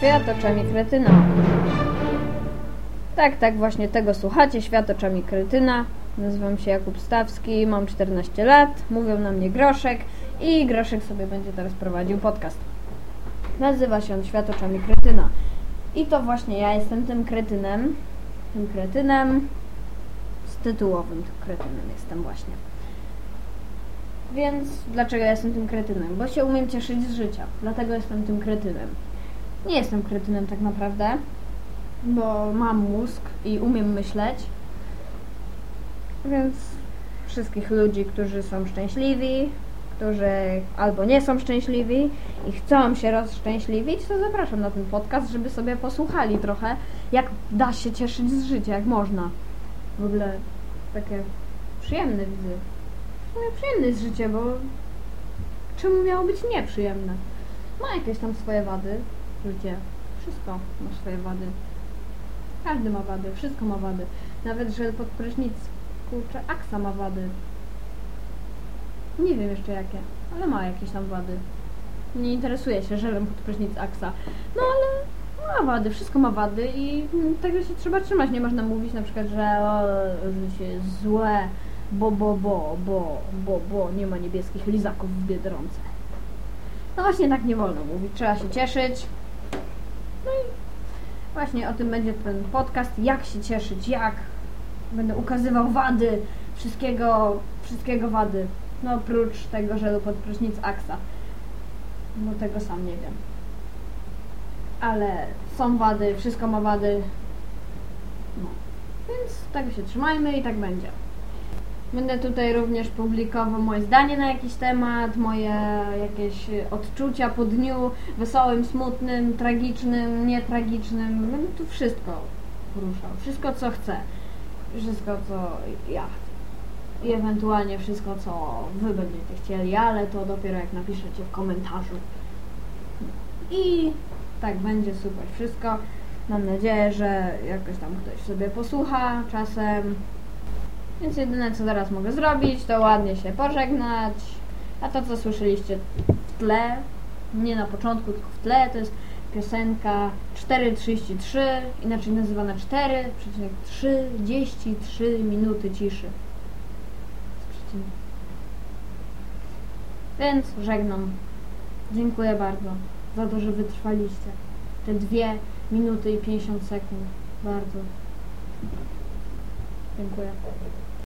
Świat oczami kretyna. Tak, tak, właśnie tego słuchacie. Świat oczami kretyna. Nazywam się Jakub Stawski, mam 14 lat, mówią na mnie Groszek i Groszek sobie będzie teraz prowadził podcast. Nazywa się on Świat oczami kretyna. I to właśnie ja jestem tym kretynem, tym kretynem, z tytułowym kretynem jestem właśnie. Więc dlaczego ja jestem tym kretynem? Bo się umiem cieszyć z życia, dlatego jestem tym kretynem. Nie jestem kretynem tak naprawdę, bo mam mózg i umiem myśleć. Więc wszystkich ludzi, którzy są szczęśliwi, którzy albo nie są szczęśliwi i chcą się rozszczęśliwić, to zapraszam na ten podcast, żeby sobie posłuchali trochę, jak da się cieszyć z życia, jak można. W ogóle takie przyjemne widzę. Sumie przyjemne jest życie, bo czemu miało być nieprzyjemne? Ma jakieś tam swoje wady, życie. Wszystko ma swoje wady. Każdy ma wady, wszystko ma wady. Nawet, że pod prysznic, kurczę, aksa ma wady. Nie wiem jeszcze jakie, ale ma jakieś tam wady. Nie interesuje się żelem pod prysznic aksa. No ale ma wady, wszystko ma wady i mm, tego się trzeba trzymać. Nie można mówić na przykład, że o, życie jest złe, bo, bo, bo, bo, bo, bo nie ma niebieskich lizaków w Biedronce. No właśnie tak nie wolno mówić, trzeba się cieszyć. No właśnie o tym będzie ten podcast, jak się cieszyć, jak będę ukazywał wady, wszystkiego, wszystkiego wady. No oprócz tego żelu pod prysznic Aksa. Bo tego sam nie wiem. Ale są wady, wszystko ma wady. No. Więc tego się trzymajmy i tak będzie. Będę tutaj również publikował moje zdanie na jakiś temat, moje jakieś odczucia po dniu wesołym, smutnym, tragicznym, nietragicznym. Będę tu wszystko poruszał. Wszystko co chcę. Wszystko co ja chcę. I ewentualnie wszystko co wy będziecie chcieli, ale to dopiero jak napiszecie w komentarzu. I tak będzie super wszystko. Mam nadzieję, że jakoś tam ktoś sobie posłucha czasem. Więc jedyne co teraz mogę zrobić, to ładnie się pożegnać. A to co słyszeliście w tle, nie na początku, tylko w tle, to jest piosenka 4.33, inaczej nazywana 4,33 minuty ciszy. Więc żegnam. Dziękuję bardzo za to, że wytrwaliście. Te 2 minuty i 50 sekund. Bardzo. Dziękuję.